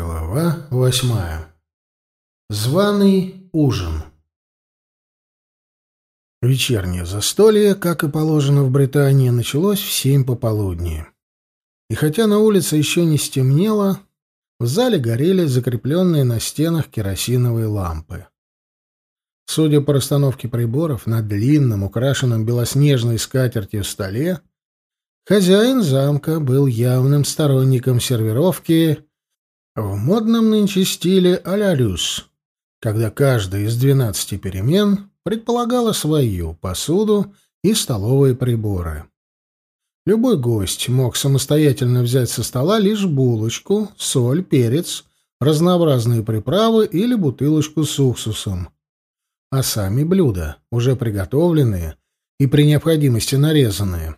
Глава восьмая. Званый ужин. Вечернее застолье, как и положено в Британии, началось в семь пополудни. И хотя на улице еще не стемнело, в зале горели закрепленные на стенах керосиновые лампы. Судя по расстановке приборов на длинном, украшенном белоснежной скатертью столе, хозяин замка был явным сторонником сервировки в модном нынче стиле а-ля люс, когда каждая из двенадцати перемен предполагала свою посуду и столовые приборы. Любой гость мог самостоятельно взять со стола лишь булочку, соль, перец, разнообразные приправы или бутылочку с уксусом. А сами блюда, уже приготовленные и при необходимости нарезанные,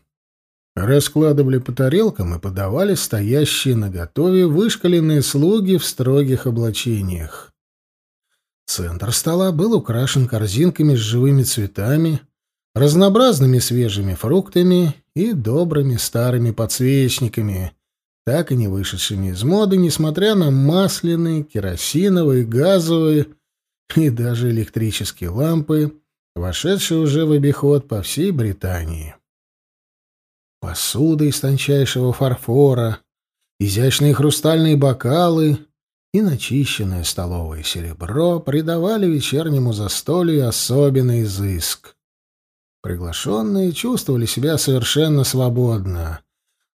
Раскладывали по тарелкам и подавали стоящие на готове вышкаленные слуги в строгих облачениях. Центр стола был украшен корзинками с живыми цветами, разнообразными свежими фруктами и добрыми старыми подсвечниками, так и не вышедшими из моды, несмотря на масляные, керосиновые, газовые и даже электрические лампы, вошедшие уже в обиход по всей Британии. Посуда из тончайшего фарфора, изящные хрустальные бокалы и начищенное столовое серебро придавали вечернему застолью особенный изыск. Приглашенные чувствовали себя совершенно свободно.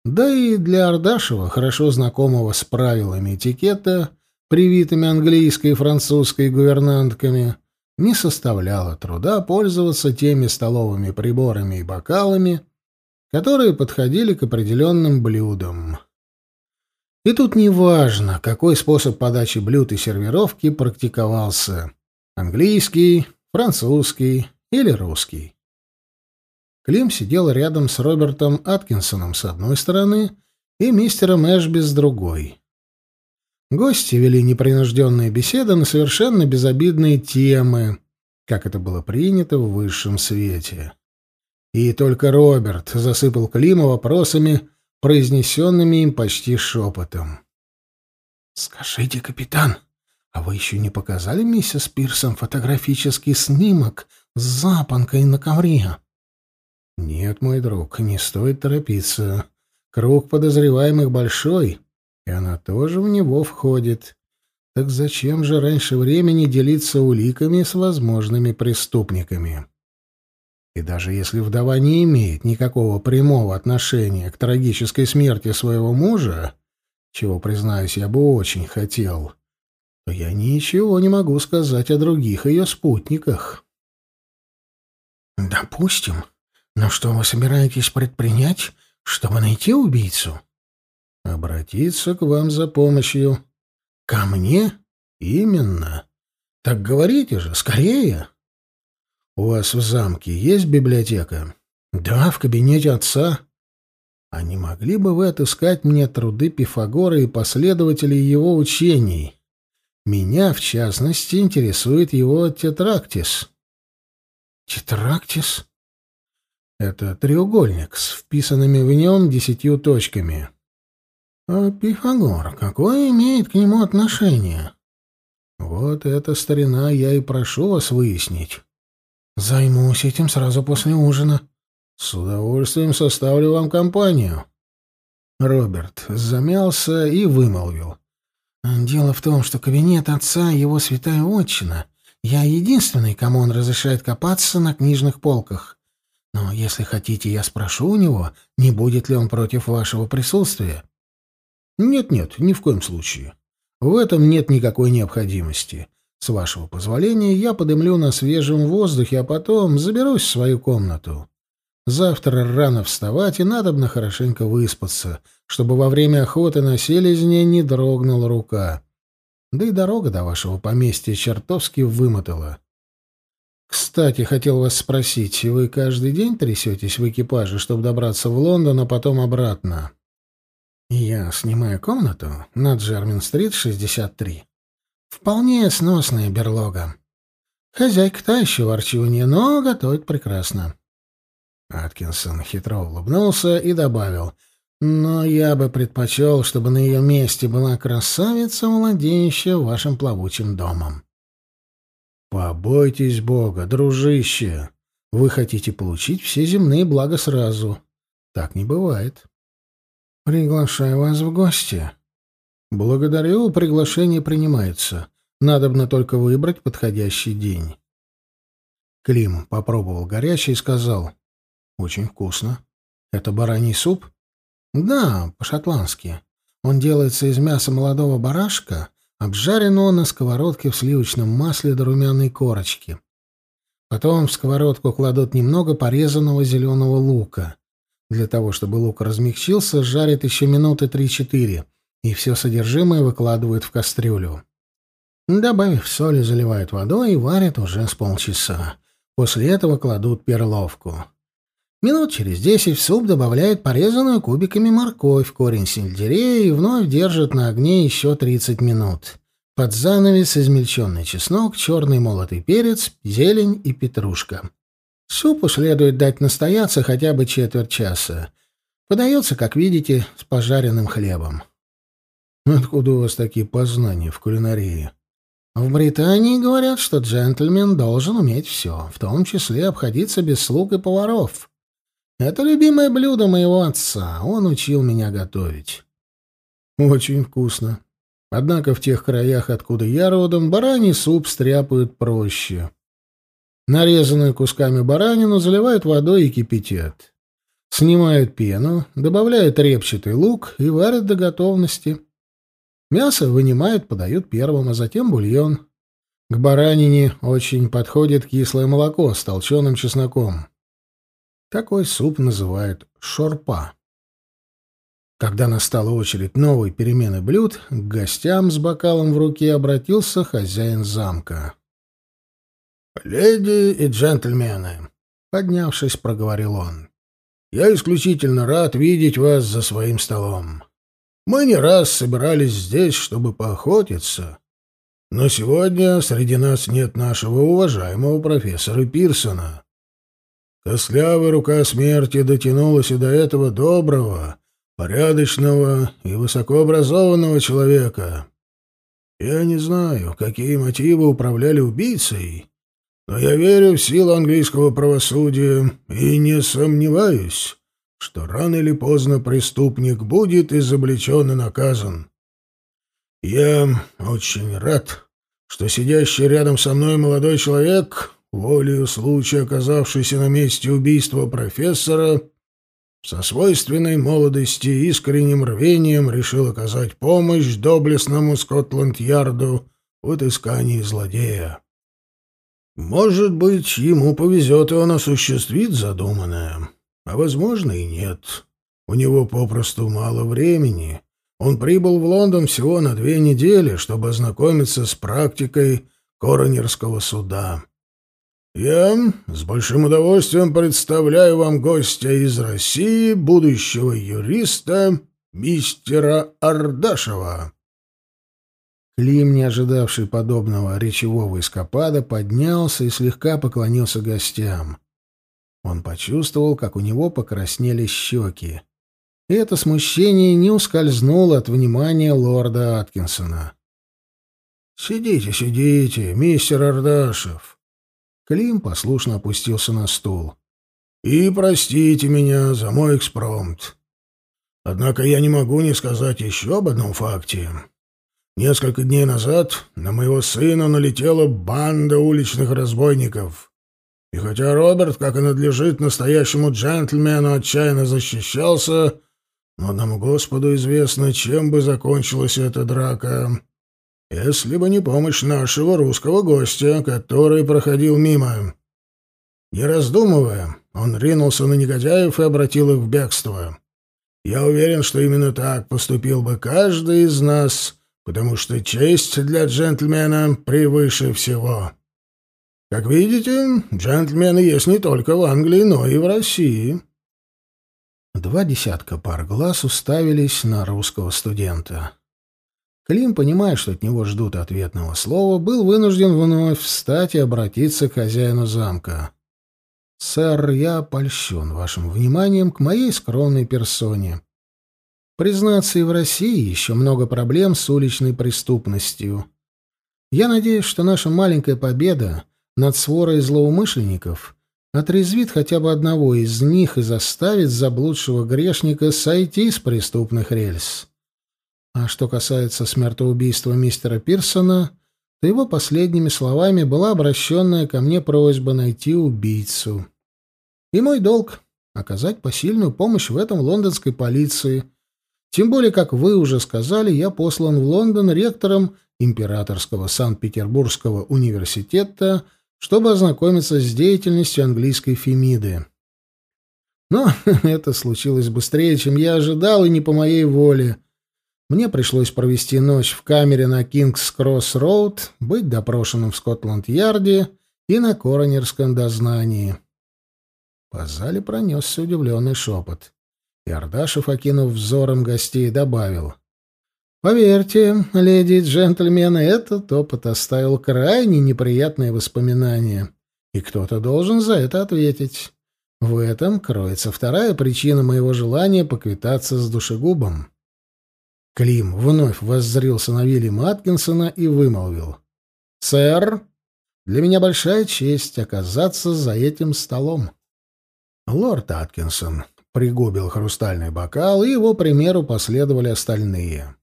Да и для Ардашева, хорошо знакомого с правилами этикета, привитыми английской и французской гувернантками, не составляло труда пользоваться теми столовыми приборами и бокалами, которые подходили к определенным блюдам. И тут не важно, какой способ подачи блюд и сервировки практиковался — английский, французский или русский. Клим сидел рядом с Робертом Аткинсоном с одной стороны и мистером Эшби с другой. Гости вели непринужденные беседы на совершенно безобидные темы, как это было принято в высшем свете. И только Роберт засыпал Клима вопросами, произнесенными им почти шепотом. «Скажите, капитан, а вы еще не показали миссис Пирсон фотографический снимок с запонкой на ковре?» «Нет, мой друг, не стоит торопиться. Круг подозреваемых большой, и она тоже в него входит. Так зачем же раньше времени делиться уликами с возможными преступниками?» И даже если вдова не имеет никакого прямого отношения к трагической смерти своего мужа, чего, признаюсь, я бы очень хотел, то я ничего не могу сказать о других ее спутниках. «Допустим. Но что вы собираетесь предпринять, чтобы найти убийцу?» «Обратиться к вам за помощью». «Ко мне? Именно. Так говорите же, скорее!» «У вас в замке есть библиотека?» «Да, в кабинете отца». «А не могли бы вы отыскать мне труды Пифагора и последователей его учений? Меня, в частности, интересует его тетрактис». «Тетрактис?» «Это треугольник с вписанными в нем десятью точками». «А Пифагор какое имеет к нему отношение?» «Вот эта старина я и прошу вас выяснить». Займусь этим сразу после ужина. С удовольствием составлю вам компанию. Роберт замялся и вымолвил. Дело в том, что кабинет отца — его святая отчина. Я единственный, кому он разрешает копаться на книжных полках. Но если хотите, я спрошу у него, не будет ли он против вашего присутствия. Нет-нет, ни в коем случае. В этом нет никакой необходимости. С вашего позволения, я подымлю на свежем воздухе, а потом заберусь в свою комнату. Завтра рано вставать, и надобно хорошенько выспаться, чтобы во время охоты на селезне не дрогнула рука. Да и дорога до вашего поместья чертовски вымотала. Кстати, хотел вас спросить, вы каждый день трясетесь в экипаже, чтобы добраться в Лондон, а потом обратно? Я снимаю комнату на Джермин-стрит, 63. Вполне сносная берлога. Хозяйка та еще ворчунья, но готовит прекрасно. Аткинсон хитро улыбнулся и добавил. Но я бы предпочел, чтобы на ее месте была красавица, владеющая вашим плавучим домом. Побойтесь Бога, дружище. Вы хотите получить все земные блага сразу. Так не бывает. Приглашаю вас в гости. Благодарю, приглашение принимается. Надобно только выбрать подходящий день. Клим попробовал горячий и сказал. Очень вкусно. Это бараний суп? Да, по-шотландски. Он делается из мяса молодого барашка, обжаренного на сковородке в сливочном масле до румяной корочки. Потом в сковородку кладут немного порезанного зеленого лука. Для того, чтобы лук размягчился, жарят еще минуты три-четыре, и все содержимое выкладывают в кастрюлю. Добавив соли, заливают водой и варят уже с полчаса. После этого кладут перловку. Минут через десять в суп добавляют порезанную кубиками морковь, корень сельдерея и вновь держат на огне еще 30 минут. Под занавес измельченный чеснок, черный молотый перец, зелень и петрушка. Супу следует дать настояться хотя бы четверть часа. Подается, как видите, с пожаренным хлебом. Откуда у вас такие познания в кулинарии? В Британии говорят, что джентльмен должен уметь все, в том числе обходиться без слуг и поваров. Это любимое блюдо моего отца. Он учил меня готовить. Очень вкусно. Однако в тех краях, откуда я родом, бараний суп стряпают проще. Нарезанную кусками баранину заливают водой и кипятят. Снимают пену, добавляют репчатый лук и варят до готовности. Мясо вынимают, подают первым, а затем бульон. К баранине очень подходит кислое молоко с толченым чесноком. Такой суп называют шорпа. Когда настала очередь новой перемены блюд, к гостям с бокалом в руке обратился хозяин замка. «Леди и джентльмены», — поднявшись, проговорил он, — «я исключительно рад видеть вас за своим столом. Мы не раз собирались здесь, чтобы поохотиться, но сегодня среди нас нет нашего уважаемого профессора Пирсона. Костлявая рука смерти дотянулась и до этого доброго, порядочного и высокообразованного человека. Я не знаю, какие мотивы управляли убийцей, но я верю в силу английского правосудия и не сомневаюсь, что рано или поздно преступник будет изобличен и наказан. Я очень рад, что сидящий рядом со мной молодой человек волею случая оказавшийся на месте убийства профессора, со свойственной молодости и искренним рвением решил оказать помощь доблестному Скотланд-Ярду в отыскании злодея. Может быть, ему повезет, и он осуществит задуманное, а, возможно, и нет. У него попросту мало времени. Он прибыл в Лондон всего на две недели, чтобы ознакомиться с практикой коронерского суда. Я с большим удовольствием представляю вам гостя из России, будущего юриста, мистера Ардашева. Клим, не ожидавший подобного речевого эскапада, поднялся и слегка поклонился гостям. Он почувствовал, как у него покраснели щеки. И это смущение не ускользнуло от внимания лорда Аткинсона. «Сидите, сидите, мистер Ардашев», Клим послушно опустился на стул. «И простите меня за мой экспромт. Однако я не могу не сказать еще об одном факте. Несколько дней назад на моего сына налетела банда уличных разбойников. И хотя Роберт, как и надлежит настоящему джентльмену, отчаянно защищался, но одному Господу известно, чем бы закончилась эта драка если бы не помощь нашего русского гостя, который проходил мимо. Не раздумывая, он ринулся на негодяев и обратил их в бегство. Я уверен, что именно так поступил бы каждый из нас, потому что честь для джентльмена превыше всего. Как видите, джентльмены есть не только в Англии, но и в России. Два десятка пар глаз уставились на русского студента. Клим, понимая, что от него ждут ответного слова, был вынужден вновь встать и обратиться к хозяину замка. «Сэр, я польщен вашим вниманием к моей скромной персоне. Признаться, и в России еще много проблем с уличной преступностью. Я надеюсь, что наша маленькая победа над сворой злоумышленников отрезвит хотя бы одного из них и заставит заблудшего грешника сойти с преступных рельс. А что касается смертоубийства мистера Пирсона, то его последними словами была обращенная ко мне просьба найти убийцу. И мой долг — оказать посильную помощь в этом лондонской полиции. Тем более, как вы уже сказали, я послан в Лондон ректором Императорского Санкт-Петербургского университета, чтобы ознакомиться с деятельностью английской Фемиды. Но это случилось быстрее, чем я ожидал, и не по моей воле. Мне пришлось провести ночь в камере на Кингс-Кросс-Роуд, быть допрошенным в Скотланд-Ярде и на коронерском дознании. По зале пронесся удивленный шепот. И Ардашев, окинув взором гостей, добавил. «Поверьте, леди и джентльмены, этот опыт оставил крайне неприятные воспоминания, и кто-то должен за это ответить. В этом кроется вторая причина моего желания поквитаться с душегубом». Клим вновь воззрился на Вильяма Аткинсона и вымолвил. «Сэр, для меня большая честь оказаться за этим столом». Лорд Аткинсон пригубил хрустальный бокал, и его примеру последовали остальные.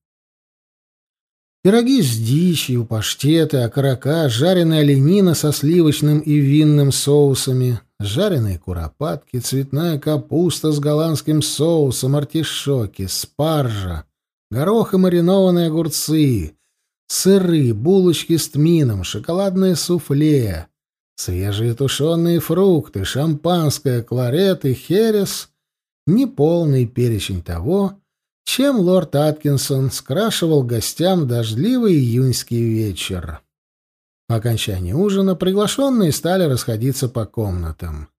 Пироги с дичью, паштеты, окорока, жареная оленина со сливочным и винным соусами, жареные куропатки, цветная капуста с голландским соусом, артишоки, спаржа, горох и маринованные огурцы, сыры, булочки с тмином, шоколадное суфле, свежие тушеные фрукты, шампанское, кларет и херес — неполный перечень того, чем лорд Аткинсон скрашивал гостям дождливый июньский вечер. По окончании ужина приглашенные стали расходиться по комнатам.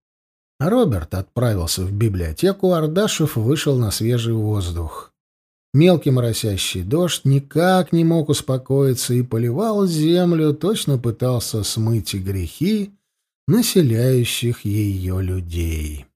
Роберт отправился в библиотеку, Ардашев вышел на свежий воздух. Мелкий моросящий дождь никак не мог успокоиться и поливал землю, точно пытался смыть грехи населяющих ее людей.